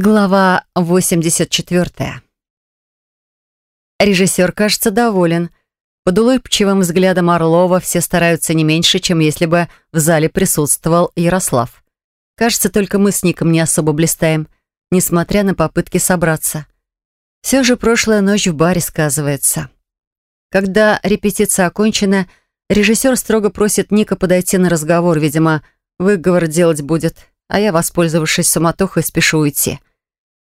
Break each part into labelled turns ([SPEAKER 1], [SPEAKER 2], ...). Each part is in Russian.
[SPEAKER 1] Глава 84. Режиссер, кажется, доволен. Под улыбчивым взглядом Орлова все стараются не меньше, чем если бы в зале присутствовал Ярослав. Кажется, только мы с Ником не особо блистаем, несмотря на попытки собраться. Все же прошлая ночь в баре сказывается. Когда репетиция окончена, режиссер строго просит Ника подойти на разговор, видимо, выговор делать будет, а я, воспользовавшись суматохой, спешу уйти.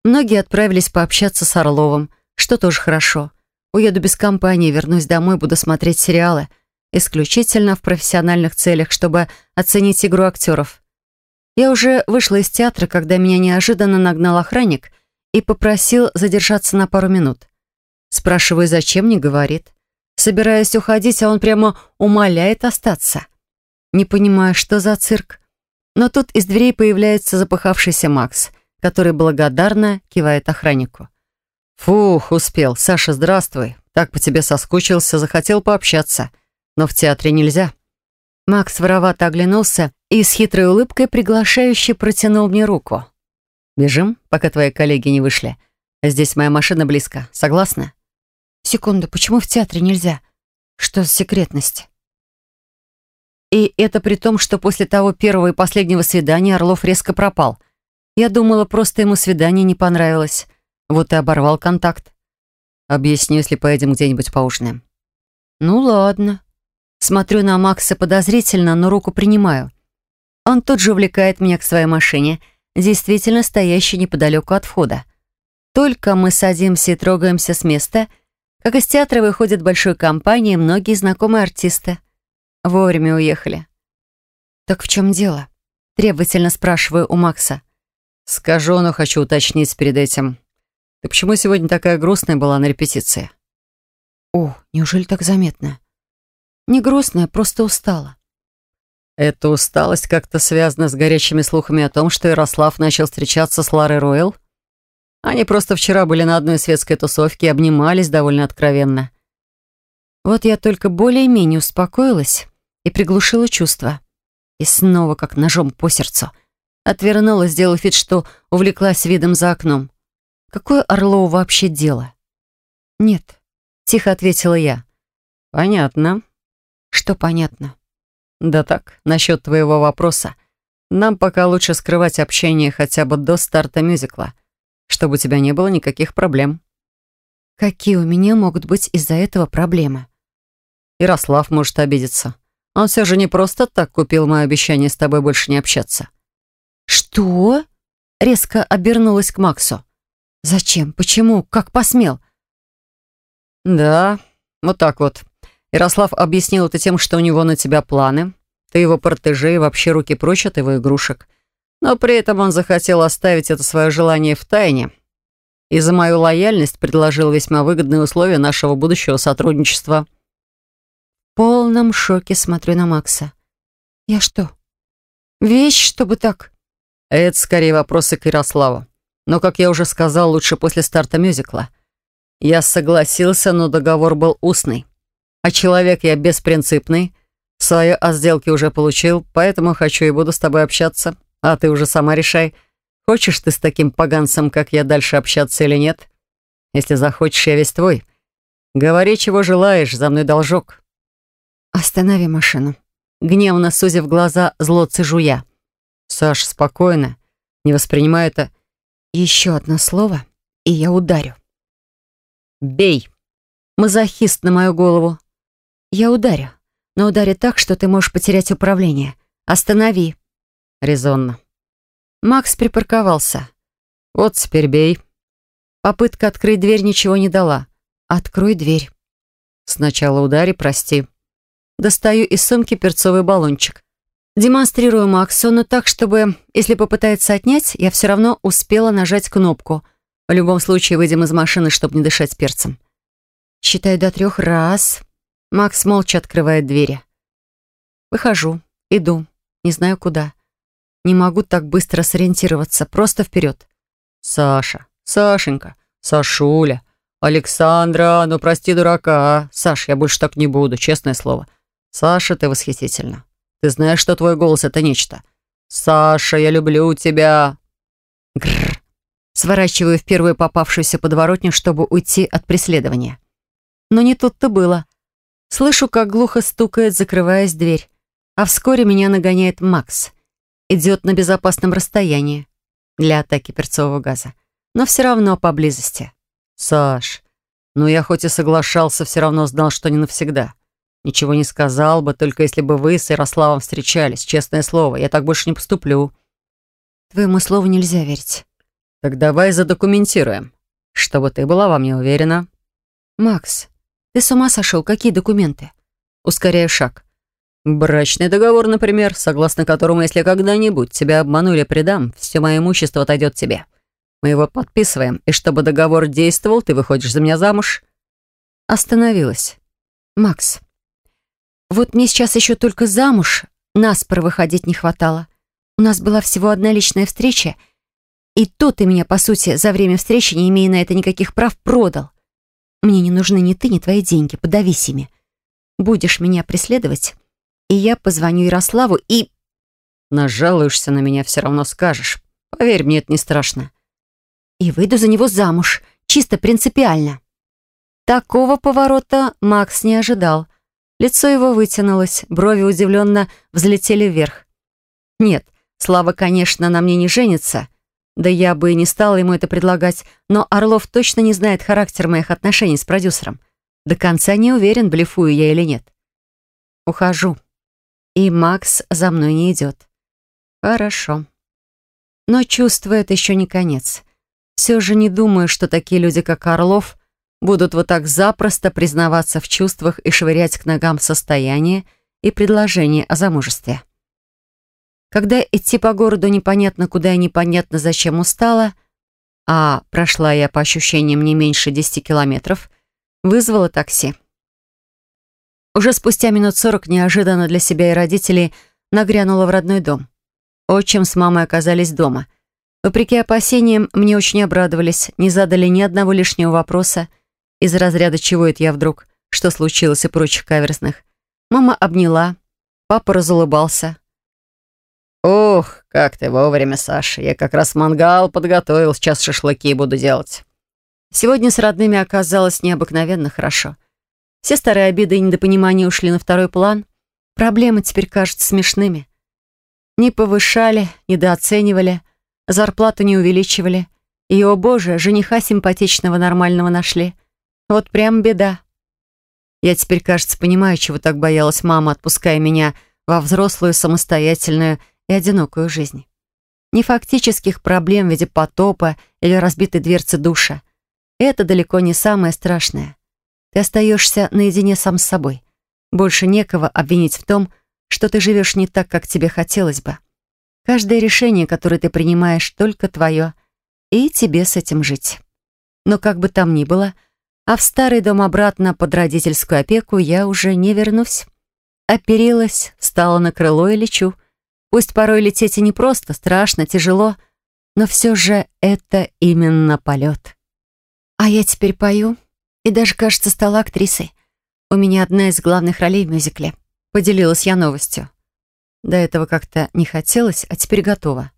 [SPEAKER 1] Многие отправились пообщаться с Орловым, что тоже хорошо. Уеду без компании, вернусь домой, буду смотреть сериалы. Исключительно в профессиональных целях, чтобы оценить игру актеров. Я уже вышла из театра, когда меня неожиданно нагнал охранник и попросил задержаться на пару минут. Спрашиваю, зачем, не говорит. Собираюсь уходить, а он прямо умоляет остаться. Не понимаю, что за цирк. Но тут из дверей появляется запыхавшийся Макс — который благодарно кивает охраннику. «Фух, успел. Саша, здравствуй. Так по тебе соскучился, захотел пообщаться. Но в театре нельзя». Макс воровато оглянулся и с хитрой улыбкой приглашающе протянул мне руку. «Бежим, пока твои коллеги не вышли. Здесь моя машина близко. Согласна?» «Секунду, почему в театре нельзя? Что за секретность?» И это при том, что после того первого и последнего свидания Орлов резко пропал. Я думала, просто ему свидание не понравилось. Вот и оборвал контакт. Объясню, если поедем где-нибудь поужинаем. Ну ладно. Смотрю на Макса подозрительно, но руку принимаю. Он тут же увлекает меня к своей машине, действительно стоящей неподалеку от входа. Только мы садимся и трогаемся с места, как из театра выходит большой компания многие знакомые артисты. Вовремя уехали. «Так в чем дело?» Требовательно спрашиваю у Макса. «Скажу, но хочу уточнить перед этим. Ты почему сегодня такая грустная была на репетиции?» «О, неужели так заметно?» «Не грустная, просто устала». «Эта усталость как-то связана с горячими слухами о том, что Ярослав начал встречаться с Ларой Ройл? Они просто вчера были на одной светской тусовке и обнимались довольно откровенно». Вот я только более-менее успокоилась и приглушила чувства. И снова как ножом по сердцу — Отвернулась, сделав вид, что увлеклась видом за окном. Какое Орлову вообще дело? «Нет», — тихо ответила я. «Понятно». «Что понятно?» «Да так, насчет твоего вопроса. Нам пока лучше скрывать общение хотя бы до старта мюзикла, чтобы у тебя не было никаких проблем». «Какие у меня могут быть из-за этого проблемы?» «Ярослав может обидеться. Он все же не просто так купил мое обещание с тобой больше не общаться. «Что?» — резко обернулась к Максу. «Зачем? Почему? Как посмел?» «Да, вот так вот. Ярослав объяснил это тем, что у него на тебя планы. Ты его протеже и вообще руки прочь от его игрушек. Но при этом он захотел оставить это свое желание в тайне. И за мою лояльность предложил весьма выгодные условия нашего будущего сотрудничества». В полном шоке смотрю на Макса. «Я что, вещь, чтобы так...» Это скорее вопросы к Ярославу. Но, как я уже сказал, лучше после старта мюзикла. Я согласился, но договор был устный. А человек я беспринципный. Свое о сделке уже получил, поэтому хочу и буду с тобой общаться. А ты уже сама решай, хочешь ты с таким поганцем, как я, дальше общаться или нет. Если захочешь, я весь твой. Говори, чего желаешь, за мной должок. Останови машину. Гневно сузив глаза, зло цежу я. «Саш, спокойно. Не воспринимай это...» «Еще одно слово, и я ударю». «Бей!» Мазохист на мою голову. «Я ударю, но ударю так, что ты можешь потерять управление. Останови». Резонно. Макс припарковался. «Вот теперь бей». Попытка открыть дверь ничего не дала. «Открой дверь». «Сначала удари, прости». Достаю из сумки перцовый баллончик. Демонстрирую Максу, но так, чтобы, если попытается отнять, я все равно успела нажать кнопку. В любом случае, выйдем из машины, чтобы не дышать перцем. Считаю до трех раз. Макс молча открывает двери. Выхожу, иду, не знаю куда. Не могу так быстро сориентироваться, просто вперед. Саша, Сашенька, Сашуля, Александра, ну прости дурака. Саш, я больше так не буду, честное слово. Саша, ты восхитительна. Ты знаешь, что твой голос — это нечто. Саша, я люблю тебя. Гррр. Сворачиваю в первую попавшуюся подворотню, чтобы уйти от преследования. Но не тут-то было. Слышу, как глухо стукает, закрываясь дверь. А вскоре меня нагоняет Макс. Идет на безопасном расстоянии для атаки перцового газа. Но все равно поблизости.
[SPEAKER 2] «Саш, ну я хоть и соглашался, все равно знал, что не навсегда. Ничего не сказал бы, только если бы вы с Ярославом встречались. Честное слово, я так больше не поступлю».
[SPEAKER 1] «Твоему слову нельзя верить».
[SPEAKER 2] «Так давай задокументируем, чтобы ты была во мне уверена».
[SPEAKER 1] «Макс, ты с ума сошел? Какие документы?» Ускоряю шаг.
[SPEAKER 2] Брачный договор, например, согласно которому, если когда-нибудь тебя обманули предам, все мое имущество отойдет тебе. Мы его подписываем, и чтобы договор действовал, ты выходишь за меня замуж.
[SPEAKER 1] Остановилась. Макс, вот мне сейчас еще только замуж наспор выходить не хватало. У нас была всего одна личная встреча, и то ты меня, по сути, за время встречи, не имея на это никаких прав, продал. Мне не нужны ни ты, ни твои деньги, подавись ими. Будешь меня преследовать, и я позвоню Ярославу и...
[SPEAKER 2] Нажалуешься на меня, все равно скажешь. Поверь, мне это не страшно.
[SPEAKER 1] И выйду за него замуж, чисто принципиально. Такого поворота Макс не ожидал. Лицо его вытянулось, брови удивленно взлетели вверх. Нет, Слава, конечно, на мне не женится. Да я бы и не стала ему это предлагать, но Орлов точно не знает характер моих отношений с продюсером. До конца не уверен, блефую я или нет. Ухожу и Макс за мной не идет. Хорошо. Но чувствую, это еще не конец. Все же не думаю, что такие люди, как Орлов, будут вот так запросто признаваться в чувствах и швырять к ногам состояние и предложение о замужестве. Когда идти по городу непонятно куда и непонятно зачем устала, а прошла я по ощущениям не меньше десяти километров, вызвала такси. Уже спустя минут сорок неожиданно для себя и родителей нагрянула в родной дом. Отчим с мамой оказались дома. Вопреки опасениям, мне очень обрадовались, не задали ни одного лишнего вопроса, из разряда «чего это я вдруг?», «что случилось?» и прочих каверзных. Мама обняла, папа разулыбался.
[SPEAKER 2] «Ох, как ты вовремя, Саша. Я как раз мангал подготовил, сейчас шашлыки буду делать».
[SPEAKER 1] Сегодня с родными оказалось необыкновенно хорошо. Все старые обиды и недопонимания ушли на второй план. Проблемы теперь кажутся смешными. Не повышали, недооценивали, зарплату не увеличивали. И, о боже, жениха симпатичного нормального нашли. Вот прям беда. Я теперь, кажется, понимаю, чего так боялась мама, отпуская меня во взрослую, самостоятельную и одинокую жизнь. Не фактических проблем в виде потопа или разбитой дверцы душа. Это далеко не самое страшное. Ты остаешься наедине сам с собой. Больше некого обвинить в том, что ты живешь не так, как тебе хотелось бы. Каждое решение, которое ты принимаешь, только твое, и тебе с этим жить. Но как бы там ни было, а в старый дом обратно под родительскую опеку я уже не вернусь. Оперилась, встала на крыло и лечу. Пусть порой лететь и непросто, страшно, тяжело, но все же это именно полет. А я теперь пою, и даже, кажется, стала актрисой. У меня одна из главных ролей в мюзикле. Поделилась я новостью. До этого как-то не хотелось, а теперь готова.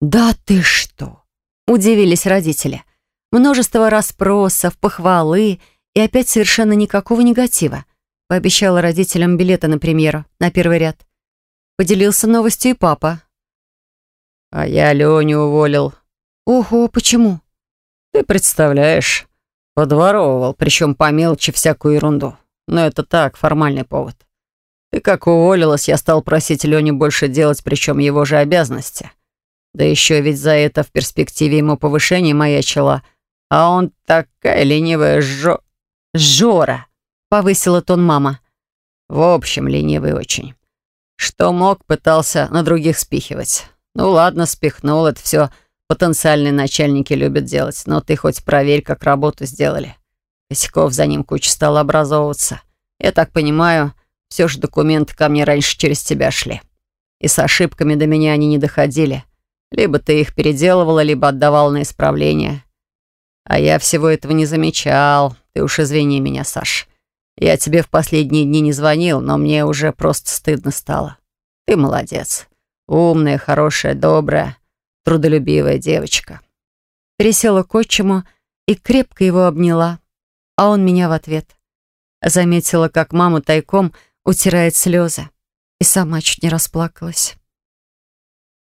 [SPEAKER 1] «Да ты что!» — удивились родители. Множество расспросов, похвалы и опять совершенно никакого негатива. Пообещала родителям билеты на премьеру, на первый ряд. Поделился новостью и папа.
[SPEAKER 2] «А я Леню уволил».
[SPEAKER 1] «Ого, почему?»
[SPEAKER 2] «Ты представляешь, Подворовывал, причем по мелочи всякую ерунду. Но это так, формальный повод. Ты как уволилась, я стал просить Леню больше делать, причем его же обязанности. Да еще ведь за это в перспективе ему повышение маячило. А он такая ленивая жо... Жора, повысила тон мама. В общем, ленивый очень. Что мог, пытался на других спихивать. Ну ладно, спихнул, это все Потенциальные начальники любят делать, но ты хоть проверь, как работу сделали. Косяков за ним куча стала образовываться. Я так понимаю, все же документы ко мне раньше через тебя шли. И с ошибками до меня они не доходили. Либо ты их переделывала, либо отдавал на исправление. А я всего этого не замечал. Ты уж извини меня, Саш. Я тебе в последние дни не звонил, но мне уже просто стыдно стало. Ты молодец. Умная, хорошая, добрая трудолюбивая девочка.
[SPEAKER 1] пересела к отчиму и крепко его обняла, а он меня в ответ. Заметила, как мама тайком утирает слезы, и сама чуть не расплакалась.